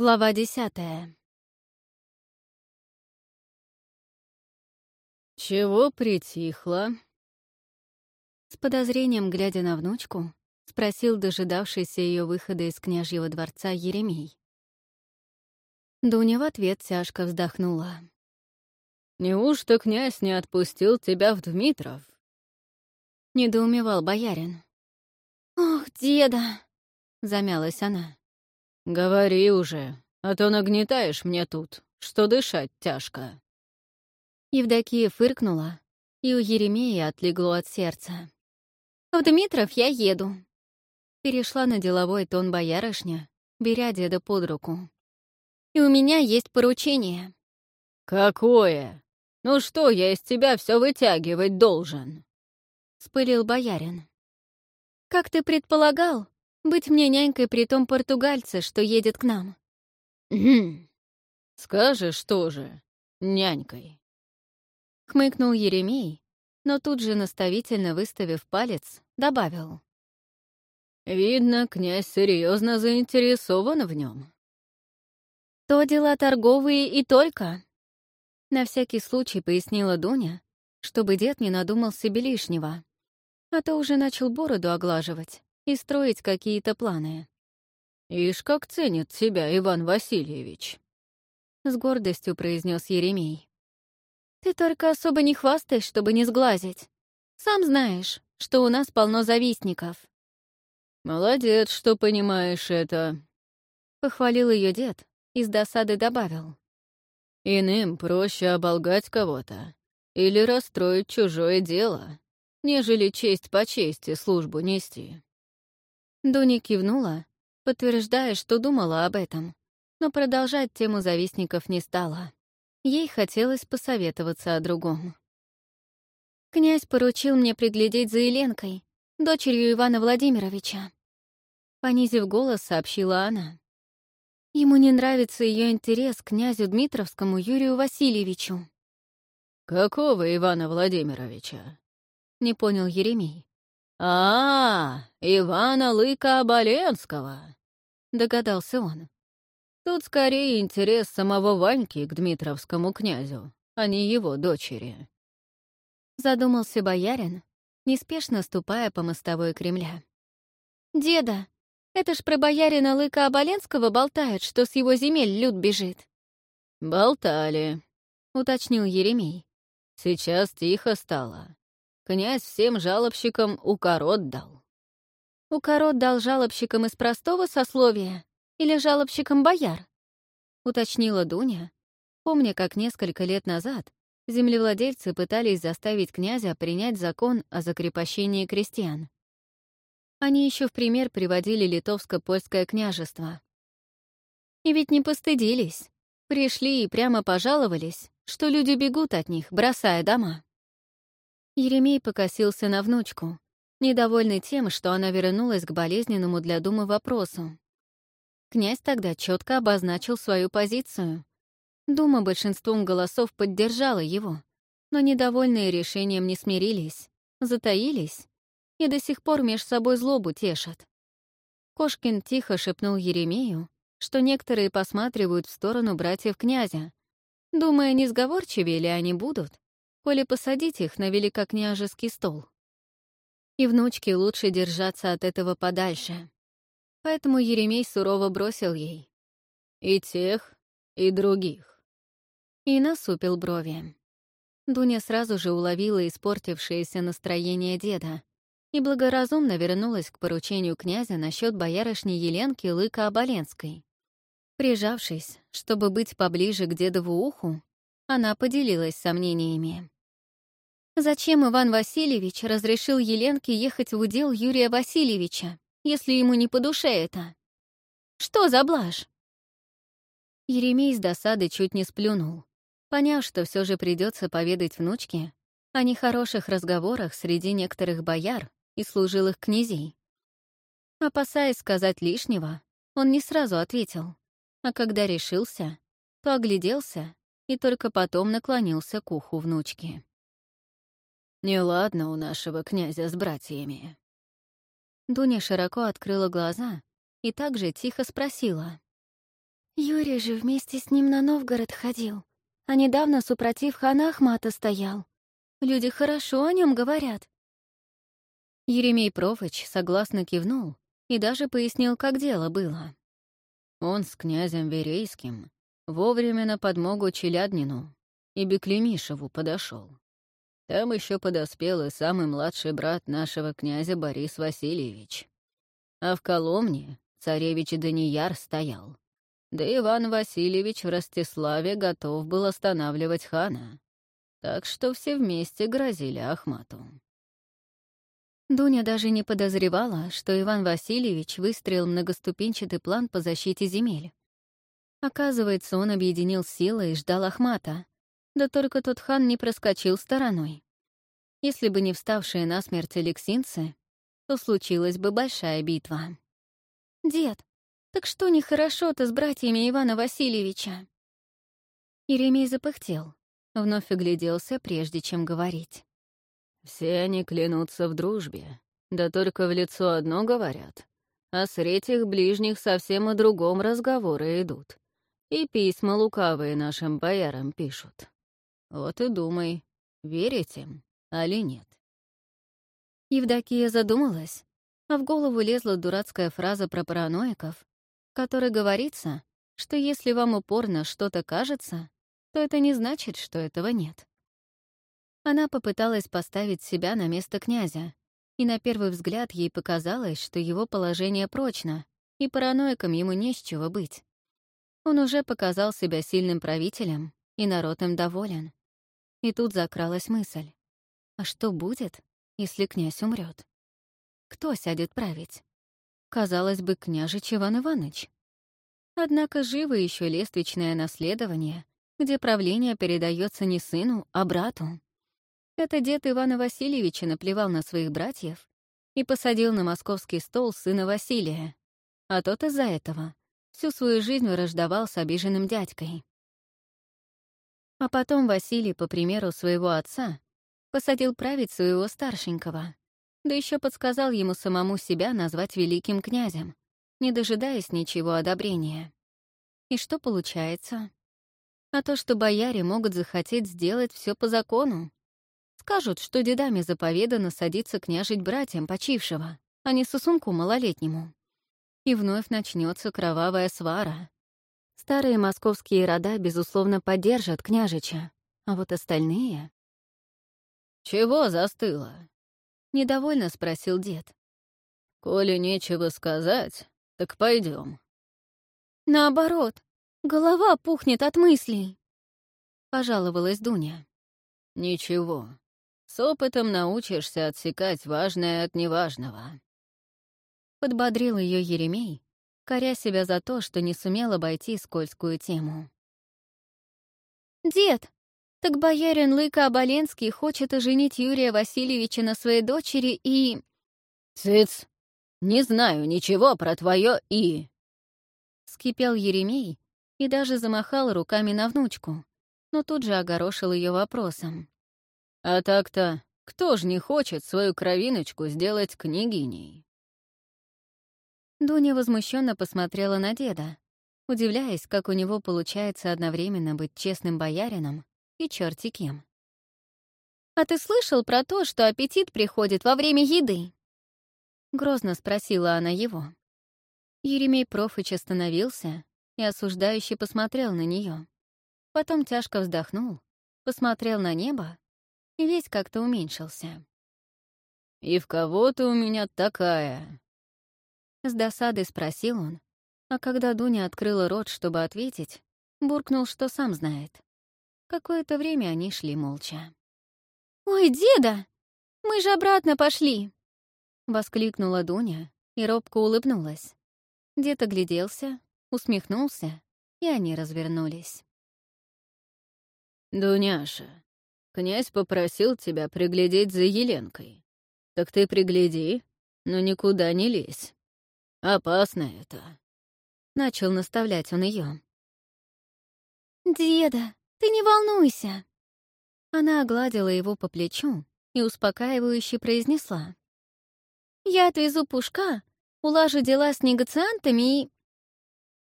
Глава десятая. «Чего притихла?» С подозрением, глядя на внучку, спросил дожидавшийся ее выхода из княжьего дворца Еремей. Дуня в ответ тяжко вздохнула. «Неужто князь не отпустил тебя в Дмитров?» Недоумевал боярин. «Ох, деда!» — замялась она. «Говори уже, а то нагнетаешь мне тут, что дышать тяжко». Евдокия фыркнула, и у Еремея отлегло от сердца. «В Дмитров я еду». Перешла на деловой тон боярышня, беря деда под руку. «И у меня есть поручение». «Какое? Ну что, я из тебя все вытягивать должен?» — спылил боярин. «Как ты предполагал, быть мне нянькой при том португальце, что едет к нам». «Хм, скажешь тоже, нянькой». Хмыкнул Еремей, но тут же, наставительно выставив палец, добавил. «Видно, князь серьезно заинтересован в нем. «То дела торговые и только», — на всякий случай пояснила Дуня, чтобы дед не надумал себе лишнего, а то уже начал бороду оглаживать и строить какие-то планы. «Ишь, как ценит себя Иван Васильевич!» — с гордостью произнес Еремей. «Ты только особо не хвастай, чтобы не сглазить. Сам знаешь, что у нас полно завистников». «Молодец, что понимаешь это», — похвалил ее дед и с досады добавил. «Иным проще оболгать кого-то или расстроить чужое дело, нежели честь по чести службу нести». Дуня кивнула, подтверждая, что думала об этом, но продолжать тему завистников не стала. Ей хотелось посоветоваться о другом. «Князь поручил мне приглядеть за Еленкой, дочерью Ивана Владимировича», понизив голос, сообщила она. Ему не нравится ее интерес к князю Дмитровскому Юрию Васильевичу. «Какого Ивана Владимировича?» — не понял Еремей. «А, Ивана Лыка Оболенского!» — догадался он. «Тут скорее интерес самого Ваньки к Дмитровскому князю, а не его дочери». Задумался боярин, неспешно ступая по мостовой Кремля. «Деда, это ж про боярина Лыка Оболенского болтают, что с его земель люд бежит». «Болтали», — уточнил Еремей. «Сейчас тихо стало князь всем жалобщикам укорот дал. «Укорот дал жалобщикам из простого сословия или жалобщикам бояр?» — уточнила Дуня, помня, как несколько лет назад землевладельцы пытались заставить князя принять закон о закрепощении крестьян. Они еще в пример приводили литовско-польское княжество. И ведь не постыдились. Пришли и прямо пожаловались, что люди бегут от них, бросая дома. Еремей покосился на внучку, недовольный тем, что она вернулась к болезненному для Думы вопросу. Князь тогда четко обозначил свою позицию. Дума большинством голосов поддержала его, но недовольные решением не смирились, затаились и до сих пор меж собой злобу тешат. Кошкин тихо шепнул Еремею, что некоторые посматривают в сторону братьев князя, думая, не сговорчивее ли они будут, коли посадить их на великокняжеский стол. И внучке лучше держаться от этого подальше. Поэтому Еремей сурово бросил ей. «И тех, и других». И насупил брови. Дуня сразу же уловила испортившееся настроение деда и благоразумно вернулась к поручению князя насчет боярышни Еленки Лыка-Оболенской. Прижавшись, чтобы быть поближе к дедову уху, она поделилась сомнениями. Зачем Иван Васильевич разрешил Еленке ехать в удел Юрия Васильевича, если ему не по душе это? Что за блажь? Еремей с досады чуть не сплюнул, поняв, что все же придется поведать внучке о нехороших разговорах среди некоторых бояр и служилых князей. Опасаясь сказать лишнего, он не сразу ответил, а когда решился, то огляделся и только потом наклонился к уху внучки. Неладно у нашего князя с братьями. Дуня широко открыла глаза и также тихо спросила. Юрий же вместе с ним на Новгород ходил, а недавно супротив хана Ахмата стоял. Люди хорошо о нем говорят. Еремей Профыч согласно кивнул и даже пояснил, как дело было. Он с князем Верейским вовремя на подмогу Челяднину и Беклемишеву подошел. Там еще подоспел и самый младший брат нашего князя Борис Васильевич. А в Коломне царевич Данияр стоял. Да Иван Васильевич в Ростиславе готов был останавливать хана. Так что все вместе грозили Ахмату. Дуня даже не подозревала, что Иван Васильевич выстроил многоступенчатый план по защите земель. Оказывается, он объединил силы и ждал Ахмата, да только тот хан не проскочил стороной. Если бы не вставшие на смерть алексинцы, то случилась бы большая битва. «Дед, так что нехорошо-то с братьями Ивана Васильевича?» Еремей запыхтел, вновь огляделся, прежде чем говорить. «Все они клянутся в дружбе, да только в лицо одно говорят, а средь их ближних совсем о другом разговоры идут, и письма лукавые нашим боярам пишут. Вот и думай, верить им, али нет. Евдокия задумалась, а в голову лезла дурацкая фраза про параноиков, в которой говорится, что если вам упорно что-то кажется, то это не значит, что этого нет. Она попыталась поставить себя на место князя, и на первый взгляд ей показалось, что его положение прочно, и параноиком ему не с чего быть. Он уже показал себя сильным правителем, и народ им доволен. И тут закралась мысль. А что будет, если князь умрет? Кто сядет править? Казалось бы, княжич Иван Иванович. Однако живо еще лествичное наследование, где правление передается не сыну, а брату. Это дед Ивана Васильевича наплевал на своих братьев и посадил на московский стол сына Василия, а тот из-за этого всю свою жизнь враждовал с обиженным дядькой. А потом Василий, по примеру своего отца, посадил править своего старшенького, да еще подсказал ему самому себя назвать великим князем, не дожидаясь ничего одобрения. И что получается? А то, что бояре могут захотеть сделать все по закону. Скажут, что дедами заповедано садиться княжить братьям почившего, а не сосунку малолетнему. И вновь начнется кровавая свара. Старые московские рода, безусловно, поддержат княжича, а вот остальные... «Чего застыло?» — недовольно спросил дед. «Коли нечего сказать, так пойдем. «Наоборот, голова пухнет от мыслей», — пожаловалась Дуня. «Ничего, с опытом научишься отсекать важное от неважного». Подбодрил ее Еремей, коря себя за то, что не сумел обойти скользкую тему. «Дед, так боярин Лыка Оболенский хочет оженить Юрия Васильевича на своей дочери и...» «Цыц! Не знаю ничего про твое «и». Скипел Еремей и даже замахал руками на внучку, но тут же огорошил ее вопросом. «А так-то, кто ж не хочет свою кровиночку сделать княгиней?» Дуня возмущенно посмотрела на деда, удивляясь, как у него получается одновременно быть честным боярином и черти кем. «А ты слышал про то, что аппетит приходит во время еды?» Грозно спросила она его. Еремей Профыч остановился и осуждающе посмотрел на нее. Потом тяжко вздохнул, посмотрел на небо и весь как-то уменьшился. «И в кого ты у меня такая?» С досадой спросил он, а когда Дуня открыла рот, чтобы ответить, буркнул, что сам знает. Какое-то время они шли молча. «Ой, деда! Мы же обратно пошли!» Воскликнула Дуня и робко улыбнулась. Дед огляделся, усмехнулся, и они развернулись. «Дуняша, князь попросил тебя приглядеть за Еленкой. Так ты пригляди, но никуда не лезь. Опасно это. Начал наставлять он ее. «Деда, ты не волнуйся!» Она огладила его по плечу и успокаивающе произнесла. «Я отвезу Пушка, улажу дела с негациантами и...»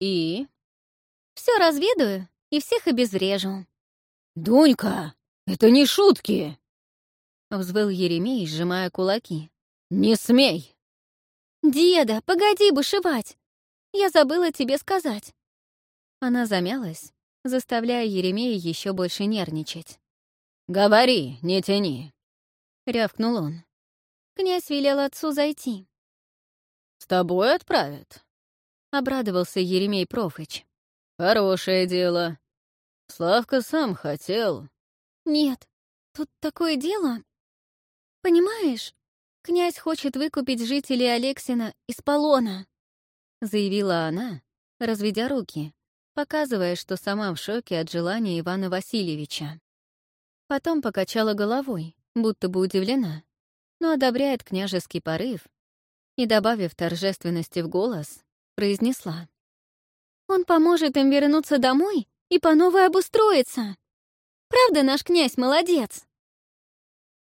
«И?» Все разведаю и всех обезврежу». «Дунька, это не шутки!» — взвыл Еремей, сжимая кулаки. «Не смей!» «Деда, погоди бушевать! Я забыла тебе сказать!» Она замялась, заставляя Еремея еще больше нервничать. «Говори, не тяни!» — рявкнул он. Князь велел отцу зайти. «С тобой отправят?» — обрадовался Еремей Профыч. «Хорошее дело. Славка сам хотел». «Нет, тут такое дело. Понимаешь, князь хочет выкупить жителей Алексина из полона», — заявила она, разведя руки, показывая, что сама в шоке от желания Ивана Васильевича. Потом покачала головой, будто бы удивлена, но одобряет княжеский порыв и, добавив торжественности в голос, произнесла. «Он поможет им вернуться домой и по новой обустроиться. Правда, наш князь молодец?»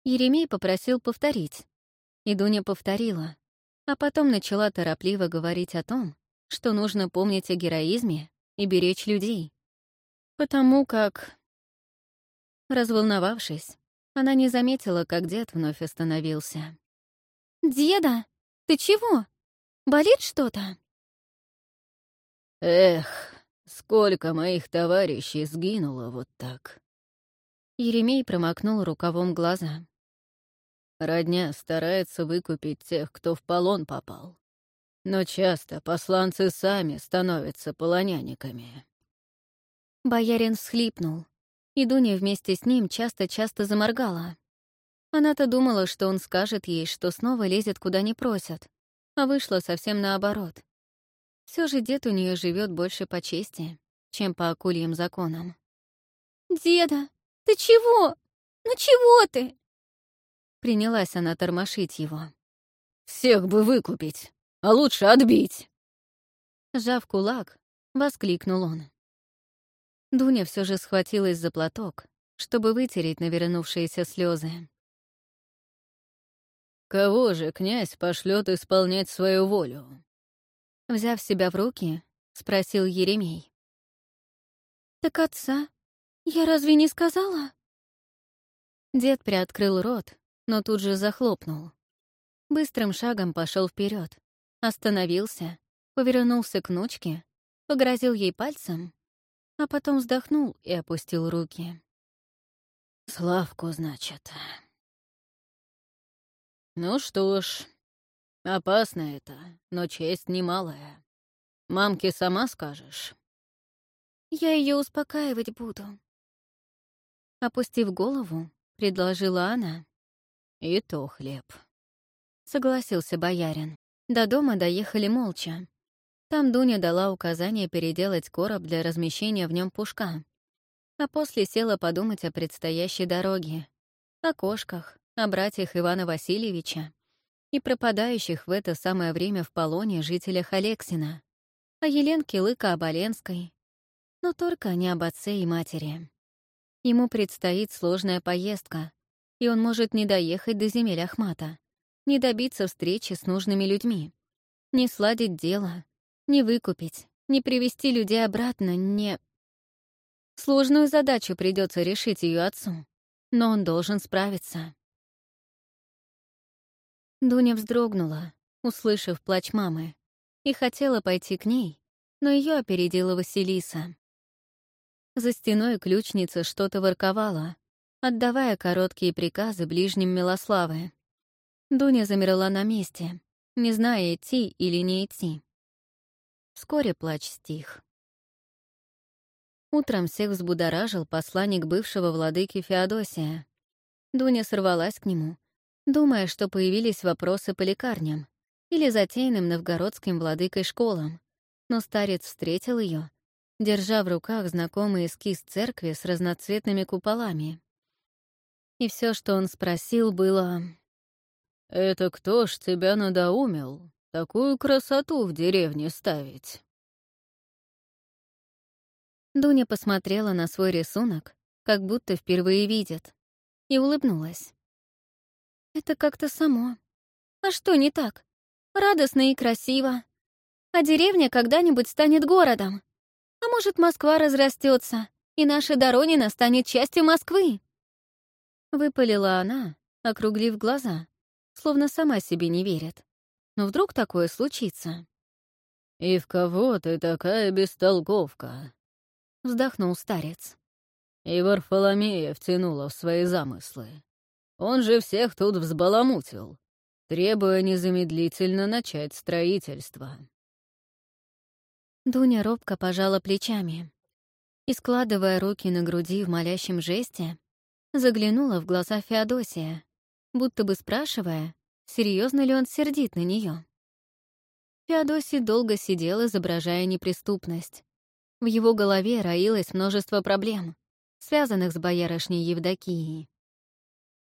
Еремей попросил повторить, и Дуня повторила, а потом начала торопливо говорить о том, что нужно помнить о героизме и беречь людей. Потому как... Разволновавшись, она не заметила, как дед вновь остановился. «Деда, ты чего? Болит что-то?» «Эх, сколько моих товарищей сгинуло вот так!» Еремей промокнул рукавом глаза. Родня старается выкупить тех, кто в полон попал. Но часто посланцы сами становятся полонянниками. Боярин всхлипнул и Дуня вместе с ним часто-часто заморгала. Она-то думала, что он скажет ей, что снова лезет куда не просят, а вышло совсем наоборот. Все же дед у нее живет больше по чести, чем по акульим законам. «Деда, ты чего? Ну чего ты?» Принялась она тормошить его. «Всех бы выкупить, а лучше отбить!» Сжав кулак, воскликнул он. Дуня все же схватилась за платок, чтобы вытереть навернувшиеся слезы. «Кого же князь пошлет исполнять свою волю?» Взяв себя в руки, спросил Еремей. «Так отца, я разве не сказала?» Дед приоткрыл рот, но тут же захлопнул. Быстрым шагом пошел вперед, остановился, повернулся к внучке, погрозил ей пальцем а потом вздохнул и опустил руки. «Славку, значит». «Ну что ж, опасно это, но честь немалая. Мамке сама скажешь?» «Я ее успокаивать буду». Опустив голову, предложила она. «И то хлеб», — согласился боярин. До дома доехали молча. Там Дуня дала указание переделать короб для размещения в нем пушка, а после села подумать о предстоящей дороге, о кошках, о братьях Ивана Васильевича и пропадающих в это самое время в полоне жителях Алексина, о Еленке Лыка-Оболенской, но только не об отце и матери. Ему предстоит сложная поездка, и он может не доехать до земель Ахмата, не добиться встречи с нужными людьми, не сладить дело, не выкупить, не привести людей обратно, не... Сложную задачу придется решить ее отцу, но он должен справиться. Дуня вздрогнула, услышав плач мамы, и хотела пойти к ней, но ее опередила Василиса. За стеной ключница что-то ворковала, отдавая короткие приказы ближним Милославы. Дуня замерла на месте, не зная, идти или не идти. Вскоре плач стих. Утром всех взбудоражил посланник бывшего владыки Феодосия. Дуня сорвалась к нему, думая, что появились вопросы по лекарням или затеянным новгородским владыкой школам. Но старец встретил ее, держа в руках знакомый эскиз церкви с разноцветными куполами. И все, что он спросил, было... «Это кто ж тебя надоумил?» такую красоту в деревне ставить?» Дуня посмотрела на свой рисунок, как будто впервые видит, и улыбнулась. «Это как-то само. А что не так? Радостно и красиво. А деревня когда-нибудь станет городом. А может, Москва разрастется, и наша Доронина станет частью Москвы?» Выпалила она, округлив глаза, словно сама себе не верит. Но вдруг такое случится? «И в кого ты такая бестолковка?» — вздохнул старец. «И Варфоломея втянула в свои замыслы. Он же всех тут взбаламутил, требуя незамедлительно начать строительство». Дуня робко пожала плечами и, складывая руки на груди в молящем жесте, заглянула в глаза Феодосия, будто бы спрашивая, серьезно ли он сердит на нее. Феодосий долго сидел, изображая неприступность. В его голове роилось множество проблем, связанных с боярышней Евдокией.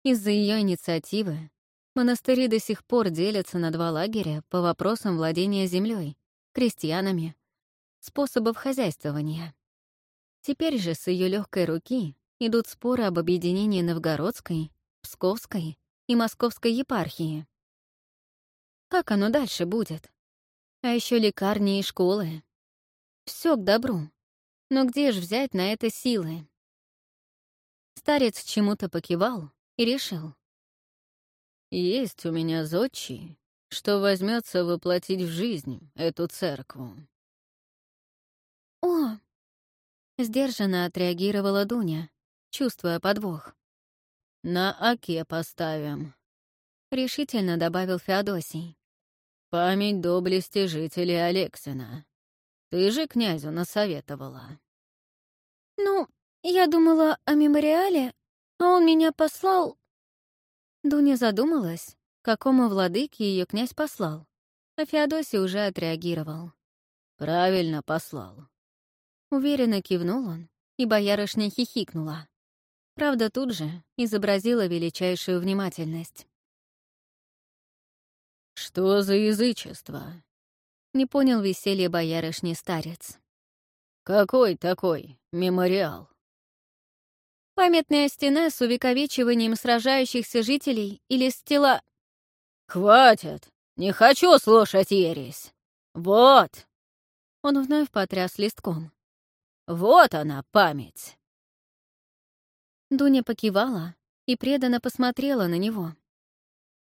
Из-за ее инициативы монастыри до сих пор делятся на два лагеря по вопросам владения землей, крестьянами, способов хозяйствования. Теперь же с ее легкой руки идут споры об объединении Новгородской, Псковской и Московской епархии. Как оно дальше будет? А еще лекарни и школы. Все к добру. Но где же взять на это силы? Старец чему-то покивал и решил. «Есть у меня зодчий, что возьмется воплотить в жизнь эту церкву». «О!» — сдержанно отреагировала Дуня, чувствуя подвох. «На оке поставим», — решительно добавил Феодосий. «Память доблести жителей Алексина. Ты же князю насоветовала». «Ну, я думала о мемориале, а он меня послал...» Дуня задумалась, какому владыке ее князь послал, а Феодосий уже отреагировал. «Правильно послал». Уверенно кивнул он, и боярышня хихикнула. Правда, тут же изобразила величайшую внимательность. «Что за язычество?» Не понял веселье боярышни старец. «Какой такой мемориал?» Памятная стена с увековечиванием сражающихся жителей или стела... «Хватит! Не хочу слушать ересь! Вот!» Он вновь потряс листком. «Вот она, память!» Дуня покивала и преданно посмотрела на него.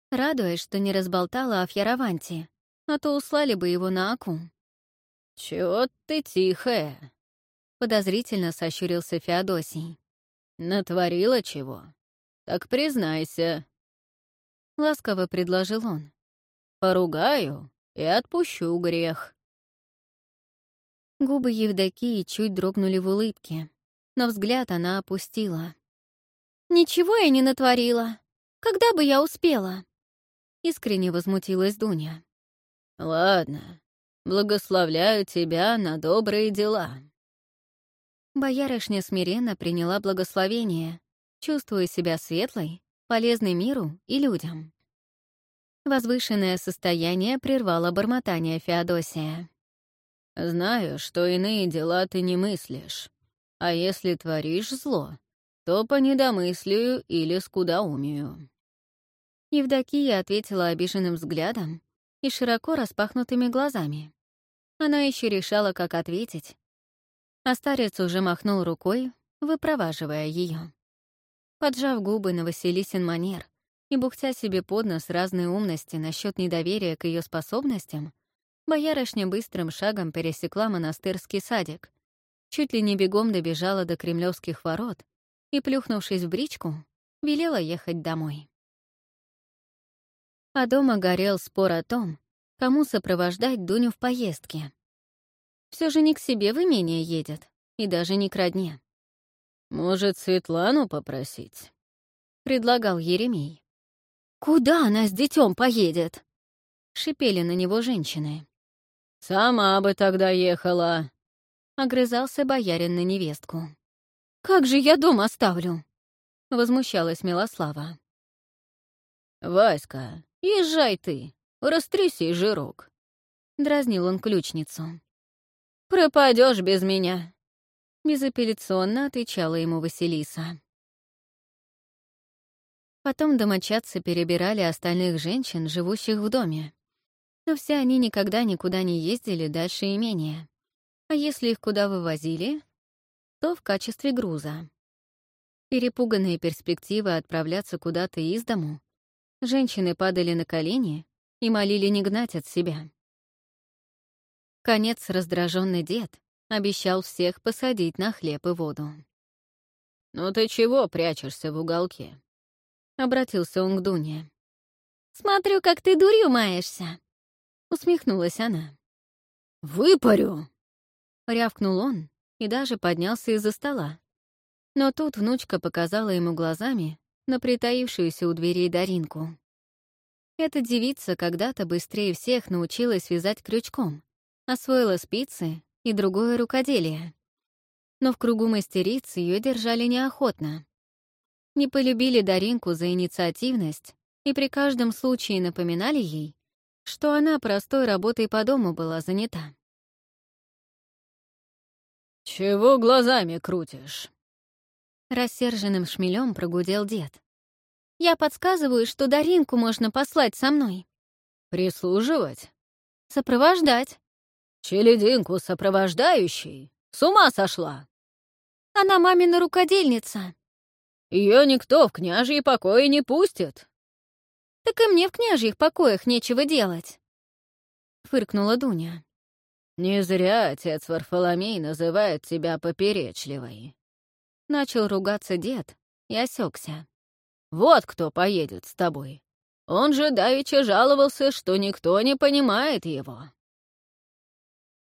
Радуясь, что не разболтала о Фьяраванте, а то услали бы его на Аку. «Чё ты тихая?» — подозрительно сощурился Феодосий. «Натворила чего? Так признайся». Ласково предложил он. «Поругаю и отпущу грех». Губы Евдокии чуть дрогнули в улыбке, но взгляд она опустила. «Ничего я не натворила. Когда бы я успела?» Искренне возмутилась Дуня. «Ладно, благословляю тебя на добрые дела». Боярышня смиренно приняла благословение, чувствуя себя светлой, полезной миру и людям. Возвышенное состояние прервало бормотание Феодосия. «Знаю, что иные дела ты не мыслишь, а если творишь зло, то по недомыслию или скудоумию». Евдокия ответила обиженным взглядом и широко распахнутыми глазами. Она еще решала, как ответить. А старец уже махнул рукой, выпроваживая ее. Поджав губы на Василисин манер и бухтя себе под нос разные умности насчет недоверия к ее способностям, боярышня быстрым шагом пересекла монастырский садик, чуть ли не бегом добежала до кремлевских ворот и, плюхнувшись в бричку, велела ехать домой. А дома горел спор о том, кому сопровождать Дуню в поездке. Все же не к себе в имение едет, и даже не к родне. «Может, Светлану попросить?» — предлагал Еремей. «Куда она с детем поедет?» — шипели на него женщины. «Сама бы тогда ехала», — огрызался боярин на невестку. «Как же я дом оставлю?» — возмущалась Милослава. «Васька, езжай ты, растряси жирок», — дразнил он ключницу. Пропадешь без меня», — безапелляционно отвечала ему Василиса. Потом домочадцы перебирали остальных женщин, живущих в доме. Но все они никогда никуда не ездили дальше имения. А если их куда вывозили, то в качестве груза. Перепуганные перспективы отправляться куда-то из дому, женщины падали на колени и молили не гнать от себя. Конец раздраженный дед обещал всех посадить на хлеб и воду. «Ну ты чего прячешься в уголке?» — обратился он к Дуне. «Смотрю, как ты дурью маешься», — усмехнулась она. «Выпарю!» — рявкнул он и даже поднялся из-за стола. Но тут внучка показала ему глазами на притаившуюся у дверей Даринку. Эта девица когда-то быстрее всех научилась вязать крючком, освоила спицы и другое рукоделие. Но в кругу мастериц ее держали неохотно. Не полюбили Даринку за инициативность и при каждом случае напоминали ей, что она простой работой по дому была занята. «Чего глазами крутишь?» Рассерженным шмелем прогудел дед. «Я подсказываю, что Даринку можно послать со мной». «Прислуживать?» «Сопровождать». «Челединку сопровождающий? С ума сошла!» «Она мамина рукодельница». Ее никто в княжьи покои не пустит». «Так и мне в княжьих покоях нечего делать», — фыркнула Дуня. «Не зря отец Варфоломей называет тебя поперечливой». Начал ругаться дед и осекся. «Вот кто поедет с тобой. Он же давеча жаловался, что никто не понимает его».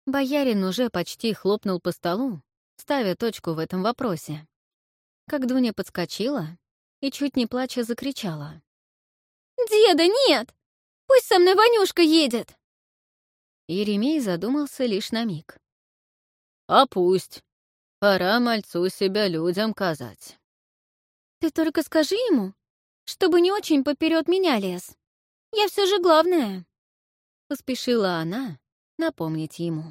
Боярин уже почти хлопнул по столу, ставя точку в этом вопросе. Как Дуня подскочила и, чуть не плача, закричала. «Деда, нет! Пусть со мной Ванюшка едет!» Еремей задумался лишь на миг. «А пусть. Пора мальцу себя людям казать». «Ты только скажи ему, чтобы не очень поперед меня лез. Я все же главная», — поспешила она напомнить ему.